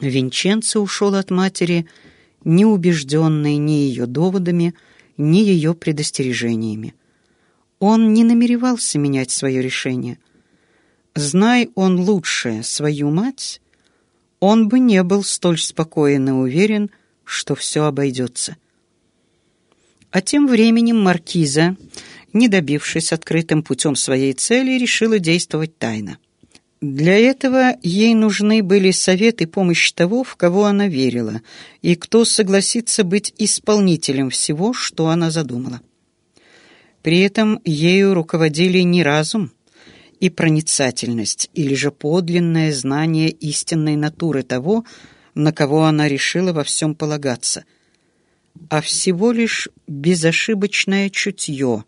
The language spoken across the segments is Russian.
Винченцо ушел от матери, не убежденный ни ее доводами, ни ее предостережениями. Он не намеревался менять свое решение. Знай он лучше свою мать, он бы не был столь спокоен и уверен, что все обойдется. А тем временем маркиза, не добившись открытым путем своей цели, решила действовать тайно. Для этого ей нужны были совет и помощь того, в кого она верила, и кто согласится быть исполнителем всего, что она задумала. При этом ею руководили не разум и проницательность, или же подлинное знание истинной натуры того, на кого она решила во всем полагаться, а всего лишь безошибочное чутье,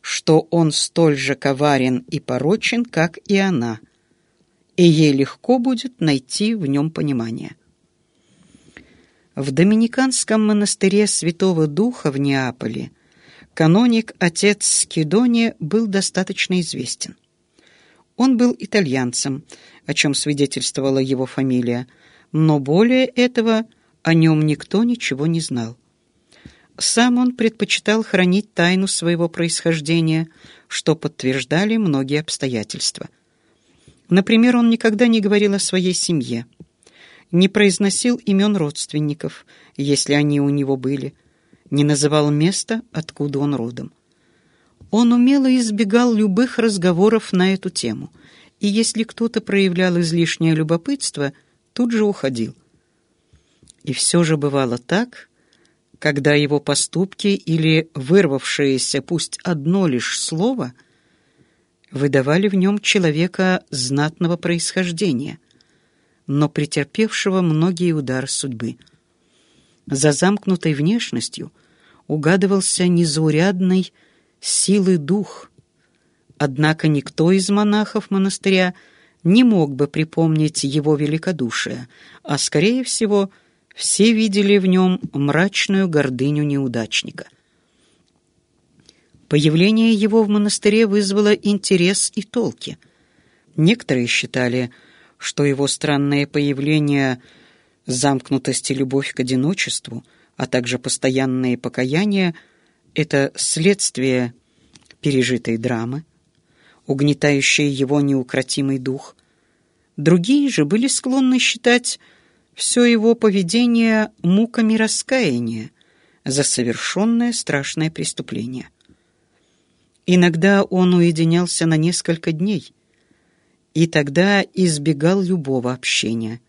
что он столь же коварен и порочен, как и она — и ей легко будет найти в нем понимание. В Доминиканском монастыре Святого Духа в Неаполе каноник отец Скидони был достаточно известен. Он был итальянцем, о чем свидетельствовала его фамилия, но более этого о нем никто ничего не знал. Сам он предпочитал хранить тайну своего происхождения, что подтверждали многие обстоятельства – Например, он никогда не говорил о своей семье, не произносил имен родственников, если они у него были, не называл места, откуда он родом. Он умело избегал любых разговоров на эту тему, и если кто-то проявлял излишнее любопытство, тут же уходил. И все же бывало так, когда его поступки или вырвавшееся пусть одно лишь слово — выдавали в нем человека знатного происхождения, но претерпевшего многие удары судьбы. За замкнутой внешностью угадывался незаурядный силы дух, однако никто из монахов монастыря не мог бы припомнить его великодушие, а, скорее всего, все видели в нем мрачную гордыню неудачника — Появление его в монастыре вызвало интерес и толки. Некоторые считали, что его странное появление, замкнутость и любовь к одиночеству, а также постоянные покаяния — это следствие пережитой драмы, угнетающее его неукротимый дух. Другие же были склонны считать все его поведение муками раскаяния за совершенное страшное преступление — Иногда он уединялся на несколько дней, и тогда избегал любого общения.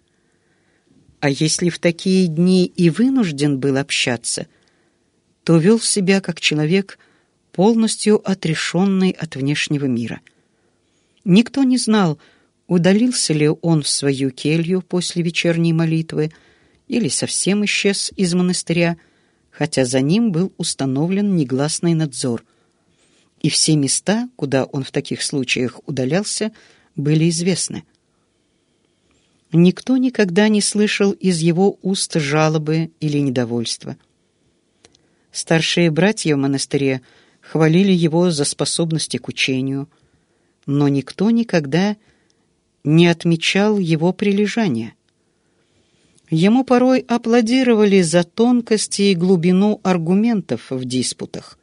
А если в такие дни и вынужден был общаться, то вел себя как человек, полностью отрешенный от внешнего мира. Никто не знал, удалился ли он в свою келью после вечерней молитвы или совсем исчез из монастыря, хотя за ним был установлен негласный надзор — и все места, куда он в таких случаях удалялся, были известны. Никто никогда не слышал из его уст жалобы или недовольства. Старшие братья в монастыре хвалили его за способности к учению, но никто никогда не отмечал его прилежания. Ему порой аплодировали за тонкости и глубину аргументов в диспутах,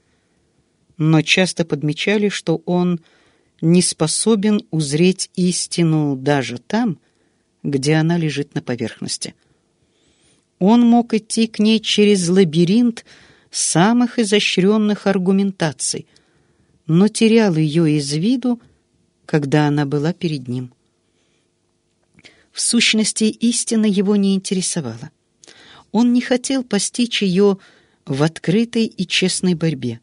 но часто подмечали, что он не способен узреть истину даже там, где она лежит на поверхности. Он мог идти к ней через лабиринт самых изощренных аргументаций, но терял ее из виду, когда она была перед ним. В сущности, истина его не интересовала. Он не хотел постичь ее в открытой и честной борьбе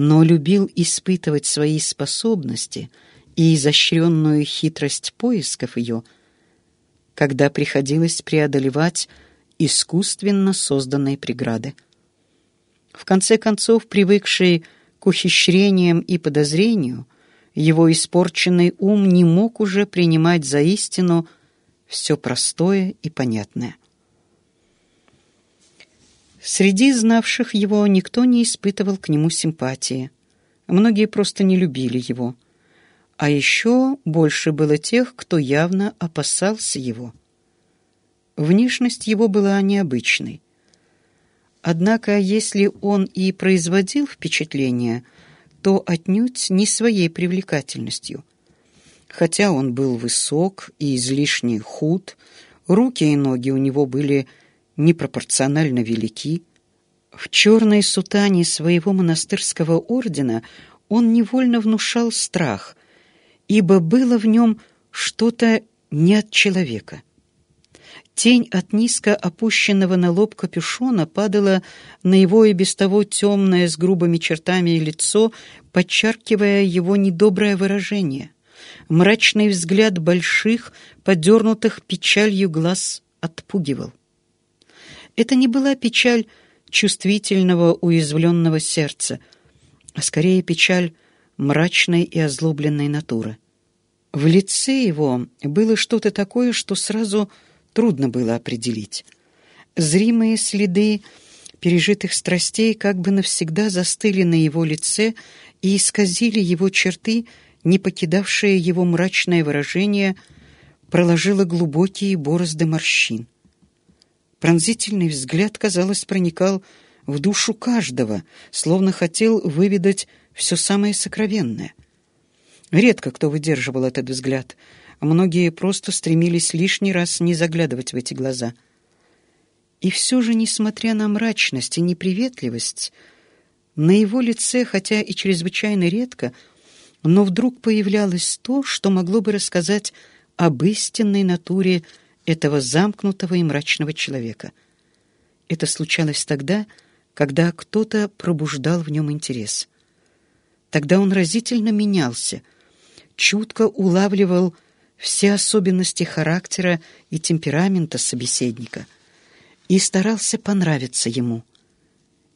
но любил испытывать свои способности и изощренную хитрость поисков ее, когда приходилось преодолевать искусственно созданные преграды. В конце концов, привыкший к ухищрениям и подозрению, его испорченный ум не мог уже принимать за истину все простое и понятное. Среди знавших его никто не испытывал к нему симпатии. Многие просто не любили его. А еще больше было тех, кто явно опасался его. Внешность его была необычной. Однако, если он и производил впечатление, то отнюдь не своей привлекательностью. Хотя он был высок и излишне худ, руки и ноги у него были непропорционально велики. В черной сутане своего монастырского ордена он невольно внушал страх, ибо было в нем что-то не от человека. Тень от низко опущенного на лоб капюшона падала на его и без того темное с грубыми чертами лицо, подчеркивая его недоброе выражение. Мрачный взгляд больших, подернутых печалью глаз отпугивал. Это не была печаль чувствительного, уязвленного сердца, а скорее печаль мрачной и озлобленной натуры. В лице его было что-то такое, что сразу трудно было определить. Зримые следы пережитых страстей как бы навсегда застыли на его лице и исказили его черты, не покидавшее его мрачное выражение, проложило глубокие борозды морщин. Пронзительный взгляд, казалось, проникал в душу каждого, словно хотел выведать все самое сокровенное. Редко кто выдерживал этот взгляд, а многие просто стремились лишний раз не заглядывать в эти глаза. И все же, несмотря на мрачность и неприветливость, на его лице, хотя и чрезвычайно редко, но вдруг появлялось то, что могло бы рассказать об истинной натуре этого замкнутого и мрачного человека. Это случалось тогда, когда кто-то пробуждал в нем интерес. Тогда он разительно менялся, чутко улавливал все особенности характера и темперамента собеседника и старался понравиться ему.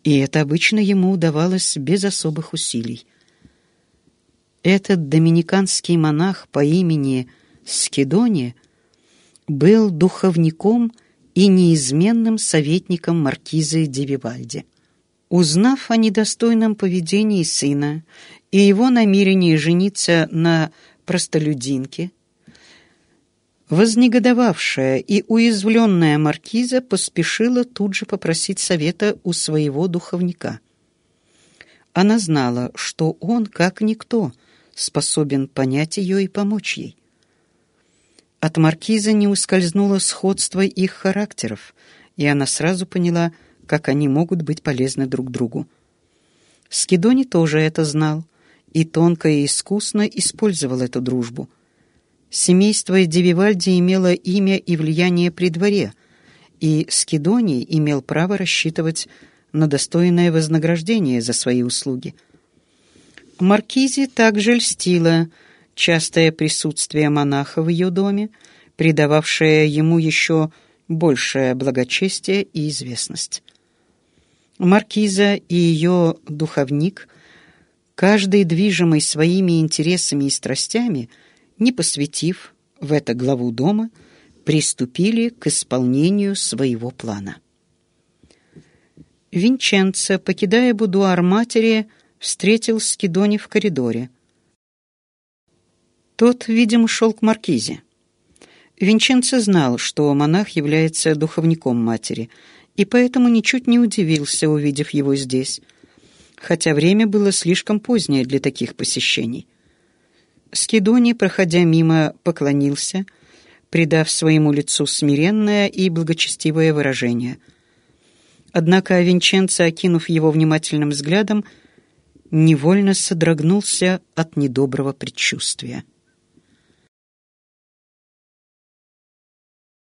И это обычно ему удавалось без особых усилий. Этот доминиканский монах по имени Скидония был духовником и неизменным советником маркизы Девивальди. Узнав о недостойном поведении сына и его намерении жениться на простолюдинке, вознегодовавшая и уязвленная маркиза поспешила тут же попросить совета у своего духовника. Она знала, что он, как никто, способен понять ее и помочь ей. От маркиза не ускользнуло сходство их характеров, и она сразу поняла, как они могут быть полезны друг другу. Скидони тоже это знал и тонко и искусно использовал эту дружбу. Семейство Девивальди имело имя и влияние при дворе, и Скидоний имел право рассчитывать на достойное вознаграждение за свои услуги. Маркизе также льстило – частое присутствие монаха в ее доме, придававшее ему еще большее благочестие и известность. Маркиза и ее духовник, каждый движимый своими интересами и страстями, не посвятив в это главу дома, приступили к исполнению своего плана. Винченцо, покидая будуар матери, встретил Скидони в коридоре — тот, видимо, шел к маркизе. Винченцо знал, что монах является духовником матери, и поэтому ничуть не удивился, увидев его здесь, хотя время было слишком позднее для таких посещений. Скидони, проходя мимо, поклонился, придав своему лицу смиренное и благочестивое выражение. Однако Винченцо, окинув его внимательным взглядом, невольно содрогнулся от недоброго предчувствия.